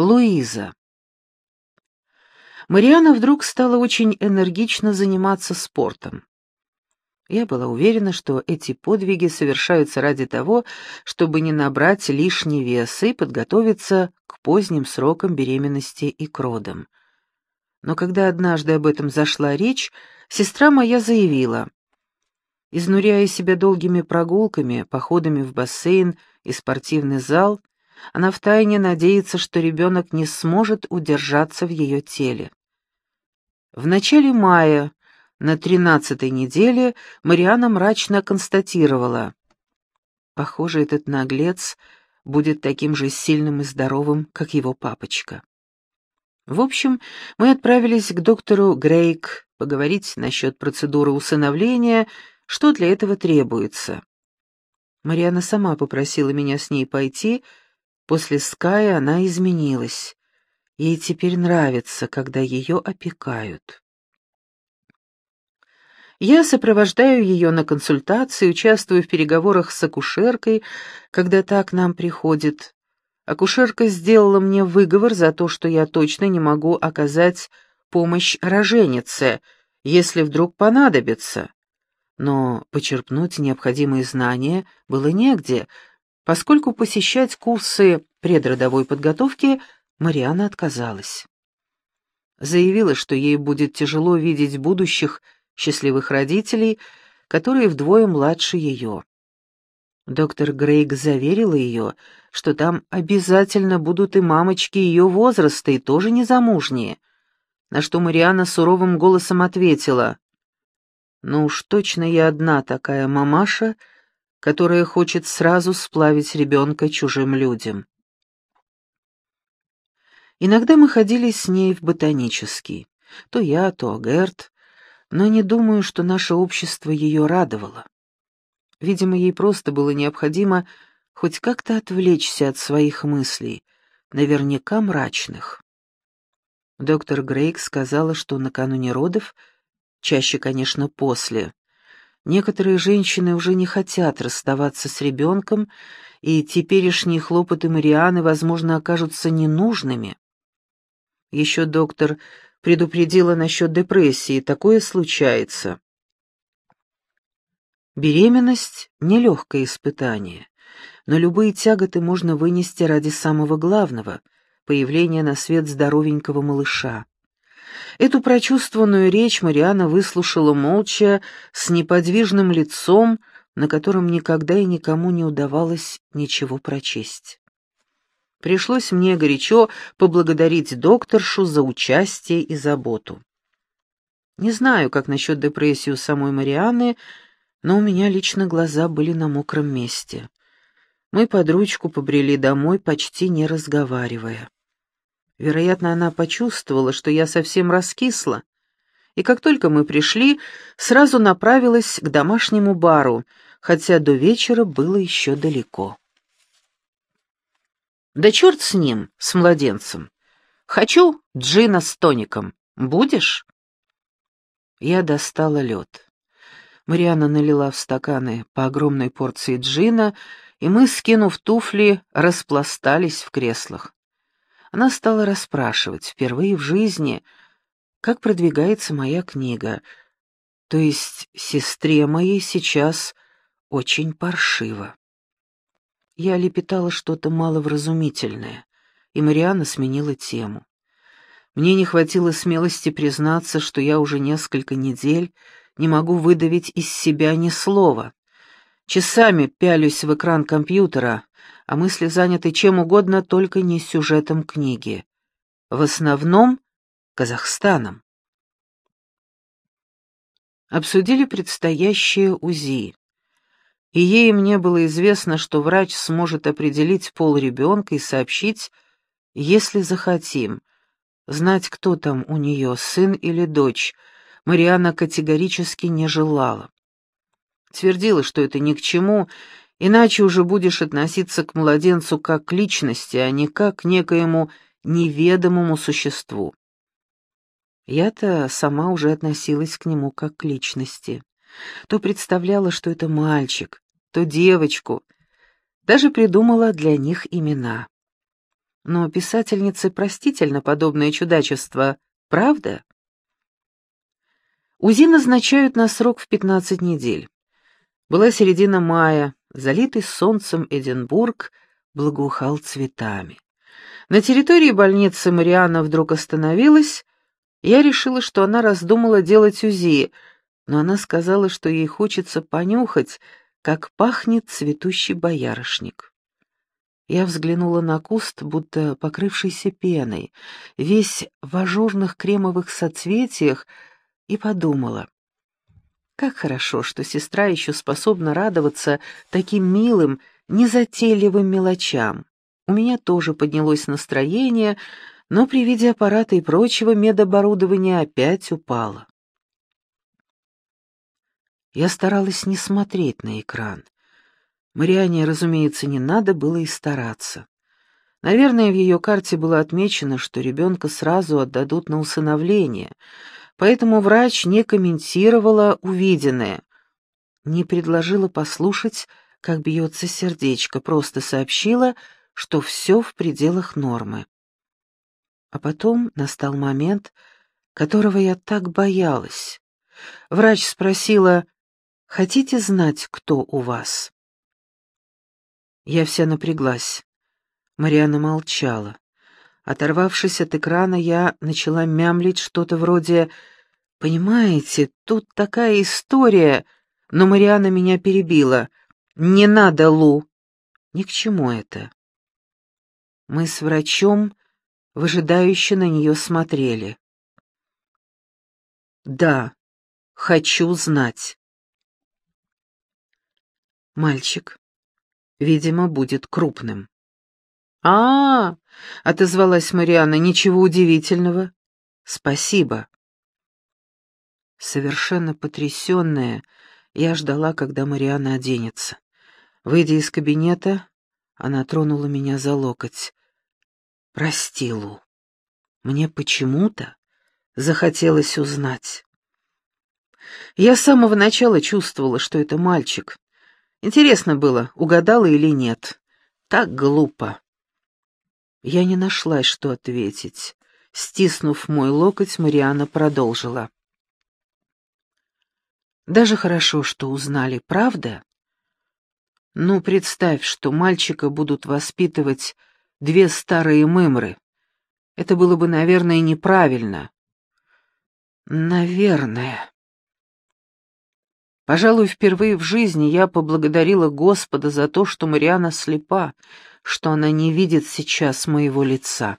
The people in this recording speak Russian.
Луиза. Мариана вдруг стала очень энергично заниматься спортом. Я была уверена, что эти подвиги совершаются ради того, чтобы не набрать лишний вес и подготовиться к поздним срокам беременности и к родам. Но когда однажды об этом зашла речь, сестра моя заявила, изнуряя себя долгими прогулками, походами в бассейн и спортивный зал, она втайне надеется, что ребенок не сможет удержаться в ее теле. В начале мая, на тринадцатой неделе, Мариана мрачно констатировала. Похоже, этот наглец будет таким же сильным и здоровым, как его папочка. В общем, мы отправились к доктору Грейк поговорить насчет процедуры усыновления, что для этого требуется. Мариана сама попросила меня с ней пойти, После Ская она изменилась. Ей теперь нравится, когда ее опекают. Я сопровождаю ее на консультации, участвую в переговорах с акушеркой, когда та к нам приходит. Акушерка сделала мне выговор за то, что я точно не могу оказать помощь роженице, если вдруг понадобится. Но почерпнуть необходимые знания было негде, поскольку посещать курсы предродовой подготовки Мариана отказалась. Заявила, что ей будет тяжело видеть будущих счастливых родителей, которые вдвое младше ее. Доктор Грейг заверила ее, что там обязательно будут и мамочки ее возраста, и тоже незамужние, на что Мариана суровым голосом ответила, «Ну уж точно я одна такая мамаша, — которая хочет сразу сплавить ребенка чужим людям. Иногда мы ходили с ней в ботанический, то я, то Герт, но не думаю, что наше общество ее радовало. Видимо, ей просто было необходимо хоть как-то отвлечься от своих мыслей, наверняка мрачных. Доктор Грейк сказала, что накануне родов, чаще, конечно, после, Некоторые женщины уже не хотят расставаться с ребенком, и теперешние хлопоты Марианы, возможно, окажутся ненужными. Еще доктор предупредила насчет депрессии, такое случается. Беременность — нелегкое испытание, но любые тяготы можно вынести ради самого главного — появления на свет здоровенького малыша. Эту прочувствованную речь Мариана выслушала молча, с неподвижным лицом, на котором никогда и никому не удавалось ничего прочесть. Пришлось мне горячо поблагодарить докторшу за участие и заботу. Не знаю, как насчет депрессии у самой Марианы, но у меня лично глаза были на мокром месте. Мы под ручку побрели домой, почти не разговаривая. Вероятно, она почувствовала, что я совсем раскисла, и как только мы пришли, сразу направилась к домашнему бару, хотя до вечера было еще далеко. «Да черт с ним, с младенцем! Хочу джина с тоником. Будешь?» Я достала лед. Мариана налила в стаканы по огромной порции джина, и мы, скинув туфли, распластались в креслах. Она стала расспрашивать, впервые в жизни, как продвигается моя книга. То есть сестре моей сейчас очень паршиво. Я лепетала что-то маловразумительное, и Мариана сменила тему. Мне не хватило смелости признаться, что я уже несколько недель не могу выдавить из себя ни слова. Часами пялюсь в экран компьютера, а мысли заняты чем угодно, только не сюжетом книги. В основном Казахстаном. Обсудили предстоящее УЗИ. И ей мне было известно, что врач сможет определить пол ребенка и сообщить, если захотим. Знать, кто там у нее, сын или дочь, Мариана категорически не желала. Твердила, что это ни к чему, Иначе уже будешь относиться к младенцу как к личности, а не как к некоему неведомому существу. Я-то сама уже относилась к нему как к личности. То представляла, что это мальчик, то девочку. Даже придумала для них имена. Но писательнице простительно подобное чудачество, правда? УЗИ назначают на срок в 15 недель. Была середина мая, залитый солнцем Эдинбург благоухал цветами. На территории больницы Марианна вдруг остановилась, я решила, что она раздумала делать УЗИ, но она сказала, что ей хочется понюхать, как пахнет цветущий боярышник. Я взглянула на куст, будто покрывшийся пеной, весь в ажурных кремовых соцветиях, и подумала. Как хорошо, что сестра еще способна радоваться таким милым, незатейливым мелочам. У меня тоже поднялось настроение, но при виде аппарата и прочего медоборудования опять упало. Я старалась не смотреть на экран. Мариане, разумеется, не надо было и стараться. Наверное, в ее карте было отмечено, что ребенка сразу отдадут на усыновление, поэтому врач не комментировала увиденное, не предложила послушать, как бьется сердечко, просто сообщила, что все в пределах нормы. А потом настал момент, которого я так боялась. Врач спросила, «Хотите знать, кто у вас?» Я вся напряглась. Мариана молчала. Оторвавшись от экрана, я начала мямлить что-то вроде «Понимаете, тут такая история...» Но Мариана меня перебила. «Не надо, Лу!» «Ни к чему это». Мы с врачом выжидающе на нее смотрели. «Да, хочу знать». Мальчик видимо, будет крупным. А, отозвалась Марианна, ничего удивительного. Спасибо. Совершенно потрясенная, я ждала, когда Марианна оденется. Выйдя из кабинета, она тронула меня за локоть. «Прости, Лу, мне почему-то захотелось узнать». Я с самого начала чувствовала, что это мальчик, Интересно было, угадала или нет. Так глупо. Я не нашлась, что ответить. Стиснув мой локоть, Мариана продолжила. Даже хорошо, что узнали, правда? Ну, представь, что мальчика будут воспитывать две старые мымры. Это было бы, наверное, неправильно. Наверное. Пожалуй, впервые в жизни я поблагодарила Господа за то, что Мариана слепа, что она не видит сейчас моего лица.